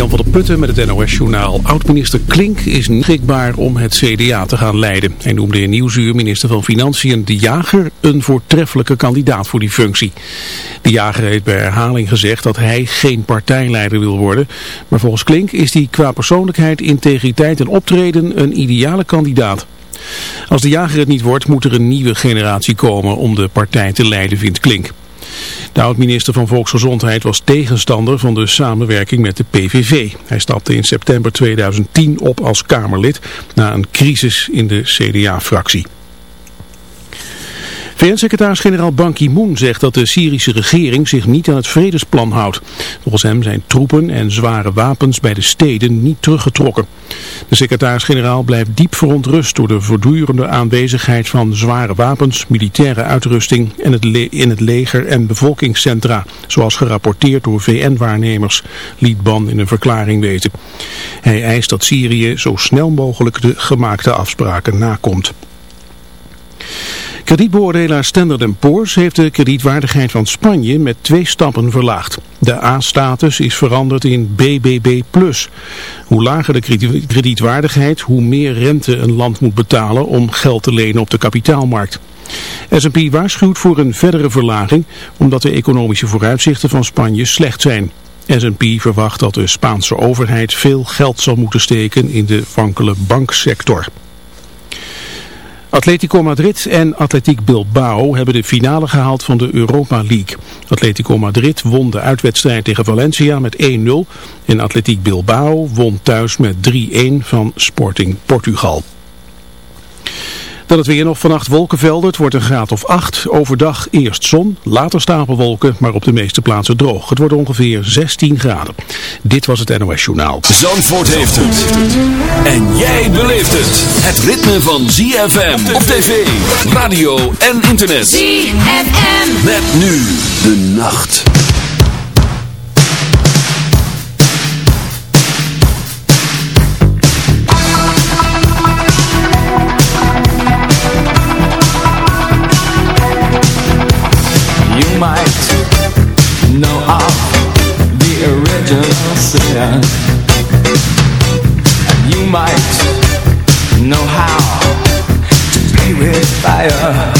Jan van der Putten met het NOS-journaal. Oud-minister Klink is beschikbaar om het CDA te gaan leiden. Hij noemde in Nieuwsuur minister van Financiën De Jager een voortreffelijke kandidaat voor die functie. De Jager heeft bij herhaling gezegd dat hij geen partijleider wil worden. Maar volgens Klink is hij qua persoonlijkheid, integriteit en optreden een ideale kandidaat. Als de jager het niet wordt, moet er een nieuwe generatie komen om de partij te leiden, vindt Klink. De oud-minister van Volksgezondheid was tegenstander van de samenwerking met de PVV. Hij stapte in september 2010 op als Kamerlid na een crisis in de CDA-fractie. VN-secretaris-generaal Ban Ki-moon zegt dat de Syrische regering zich niet aan het vredesplan houdt. Volgens hem zijn troepen en zware wapens bij de steden niet teruggetrokken. De secretaris-generaal blijft diep verontrust door de voortdurende aanwezigheid van zware wapens, militaire uitrusting en het in het leger en bevolkingscentra, zoals gerapporteerd door VN-waarnemers, liet Ban in een verklaring weten. Hij eist dat Syrië zo snel mogelijk de gemaakte afspraken nakomt. Kredietbeoordelaar Standard Poor's heeft de kredietwaardigheid van Spanje met twee stappen verlaagd. De A-status is veranderd in BBB+. Hoe lager de kredietwaardigheid, hoe meer rente een land moet betalen om geld te lenen op de kapitaalmarkt. S&P waarschuwt voor een verdere verlaging omdat de economische vooruitzichten van Spanje slecht zijn. S&P verwacht dat de Spaanse overheid veel geld zal moeten steken in de wankele banksector. Atletico Madrid en Atletiek Bilbao hebben de finale gehaald van de Europa League. Atletico Madrid won de uitwedstrijd tegen Valencia met 1-0 en Atletiek Bilbao won thuis met 3-1 van Sporting Portugal. Dan het weer nog vannacht wolkenvelden. Het wordt een graad of 8. Overdag eerst zon, later stapelwolken, maar op de meeste plaatsen droog. Het wordt ongeveer 16 graden. Dit was het NOS Journaal. Zandvoort heeft het. En jij beleeft het. Het ritme van ZFM op tv, radio en internet. ZFM. Met nu de nacht. And you might know how to play with fire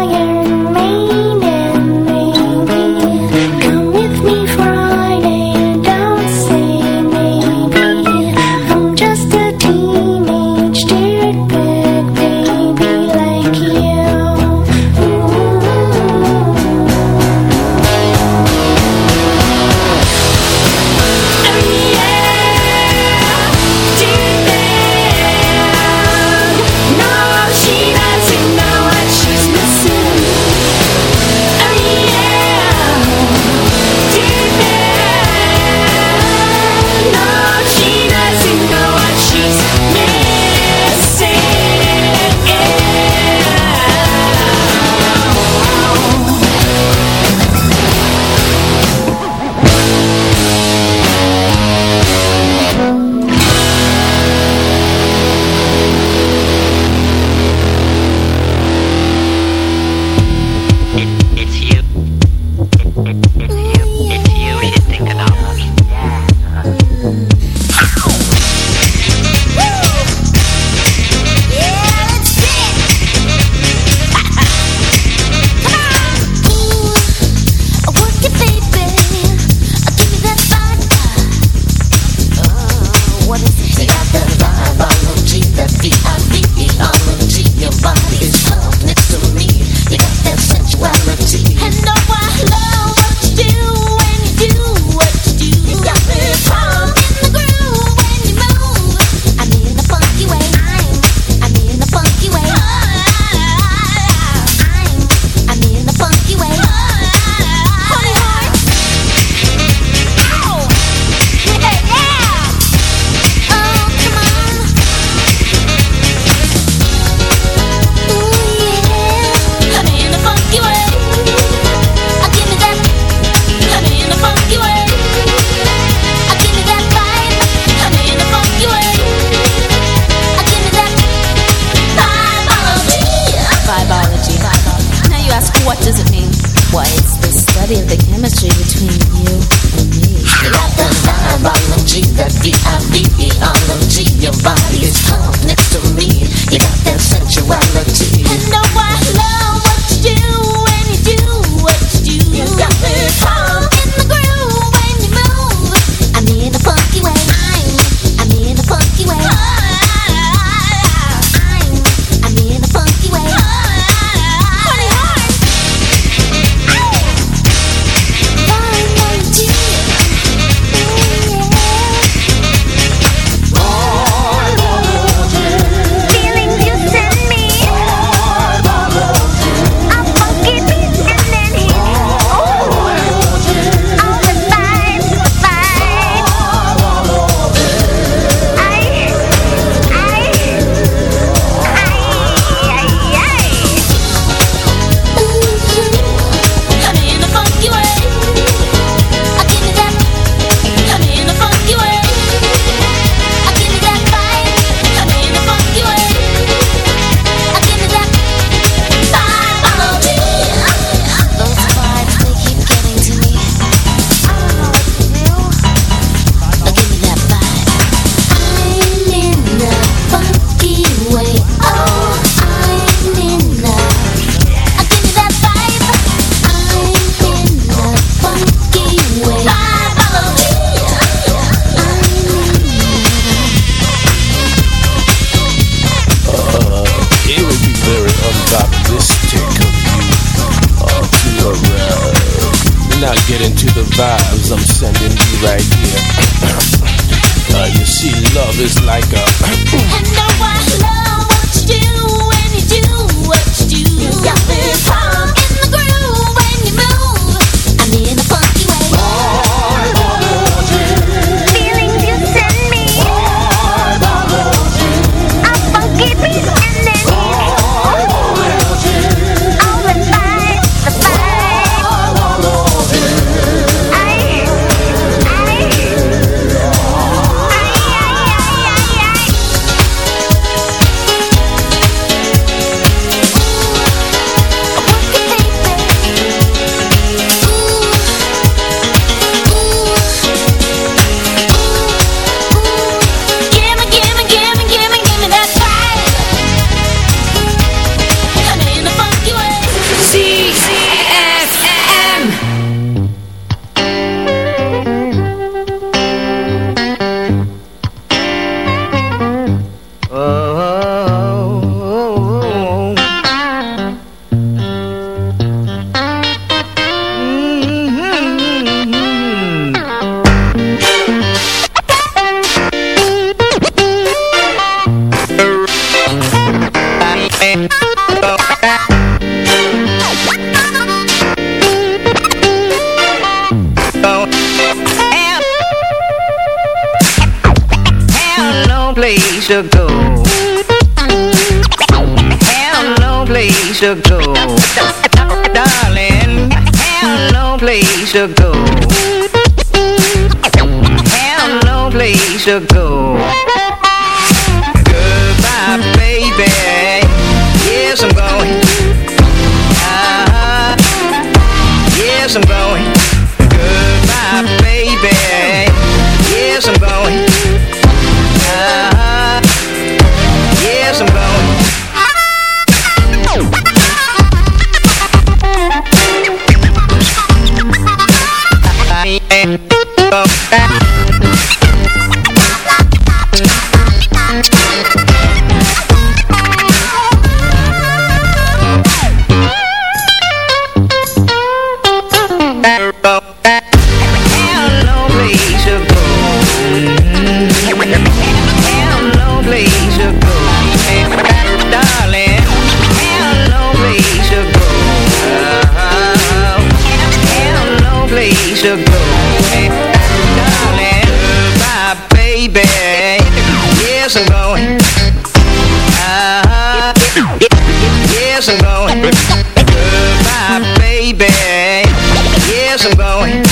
Yes, I'm going.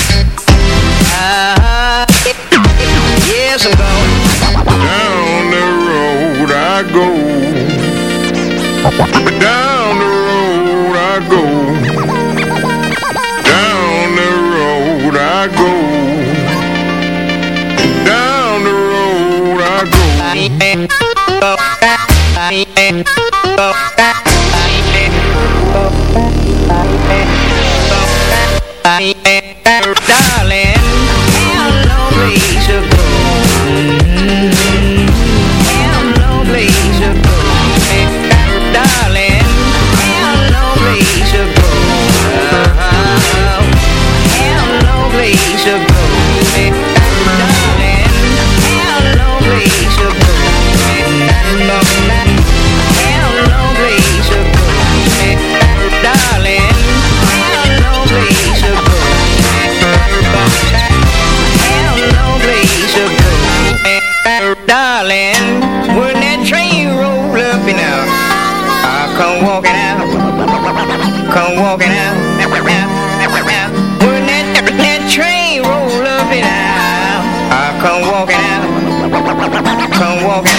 Uh, yes, I'm going. Down the road I go. Down the road I go. Down the road I go. Down the road I go. I go. I go. I go. I darling. come walking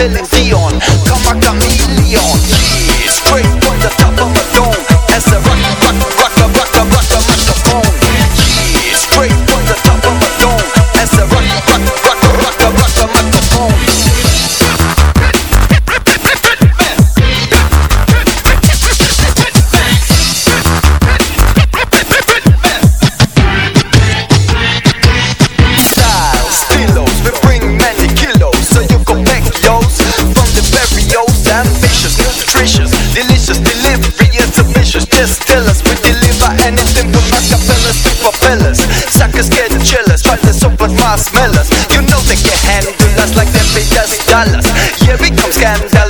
selección marshmallows You know they can handle us like they paid us dollars Yeah, we come scandalous.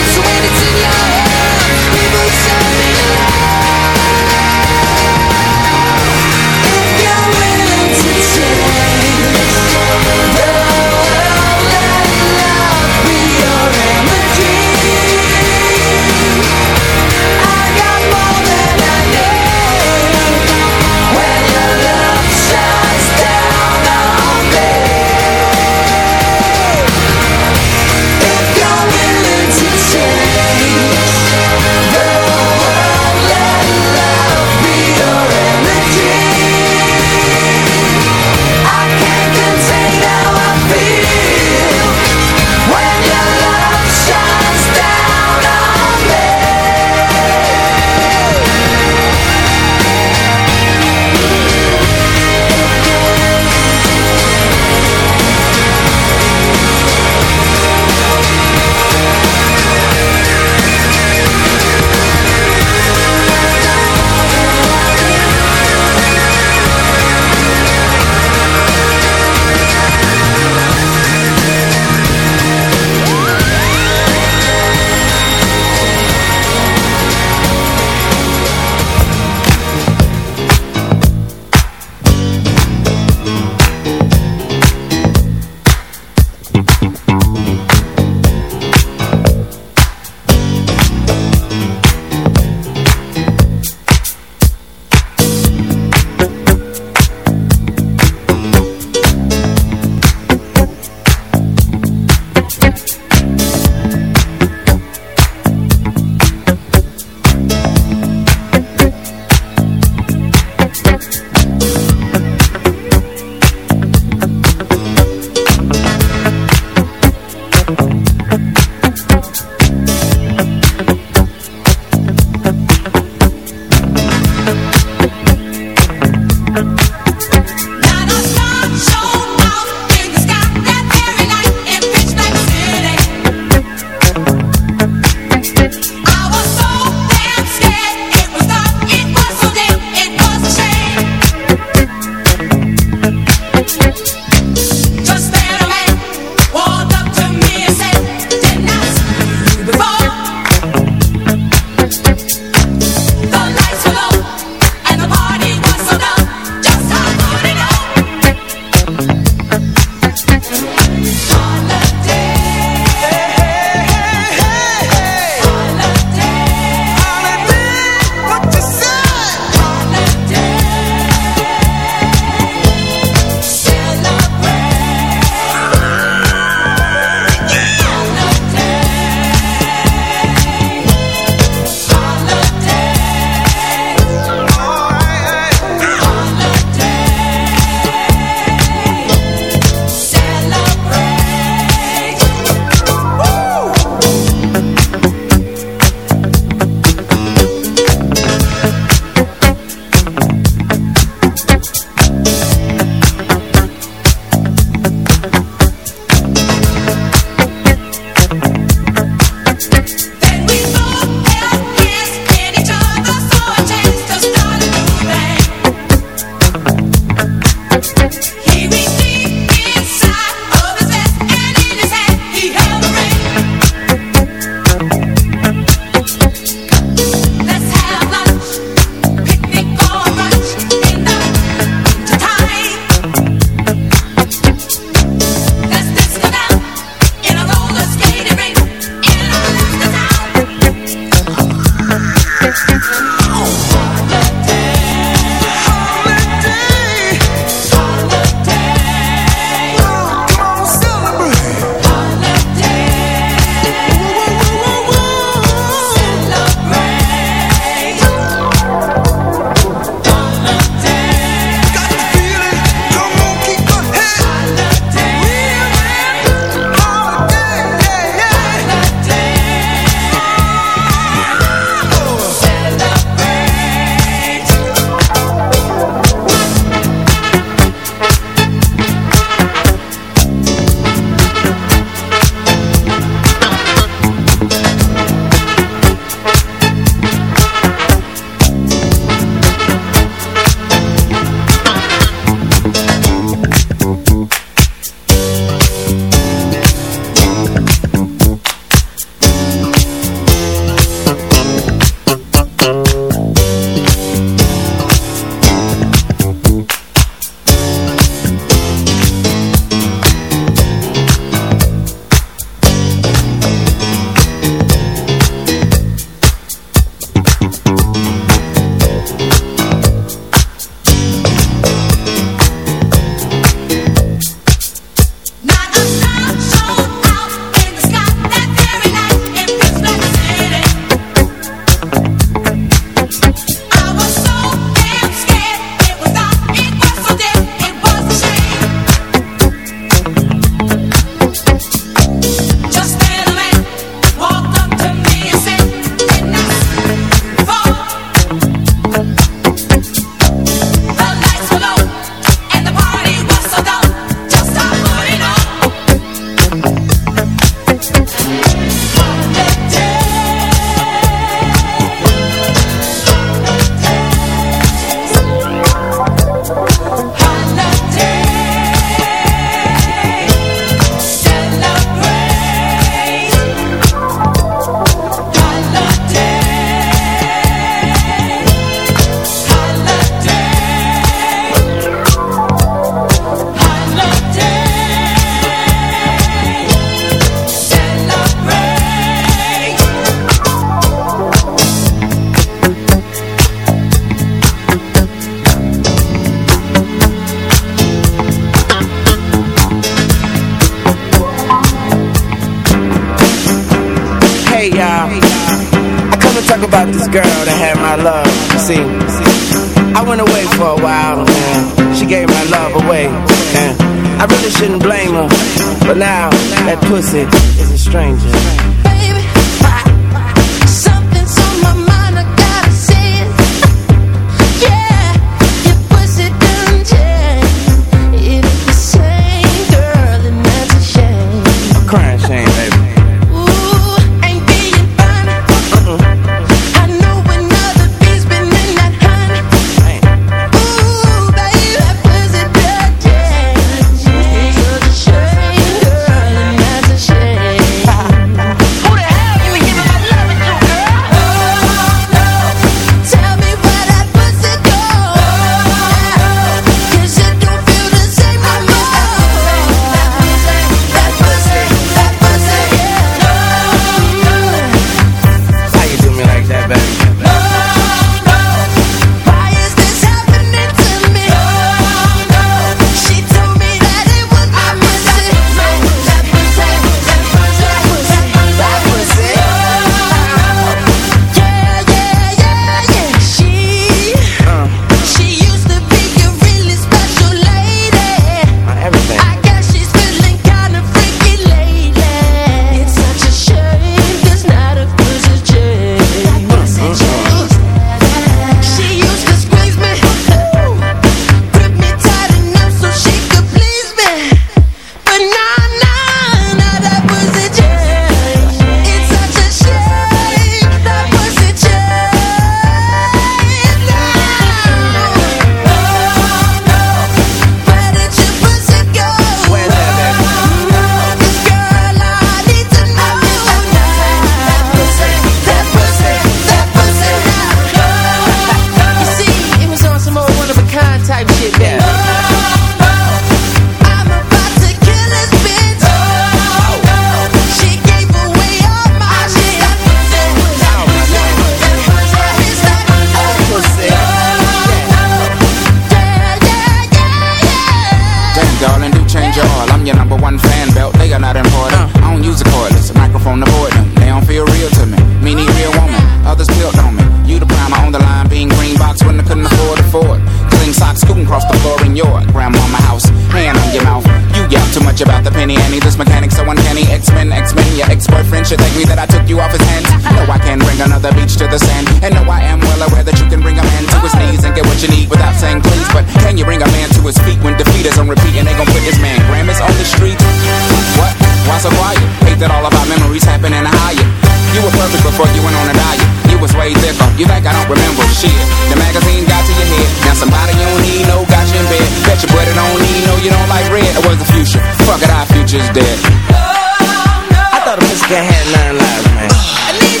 Thought a had nine man.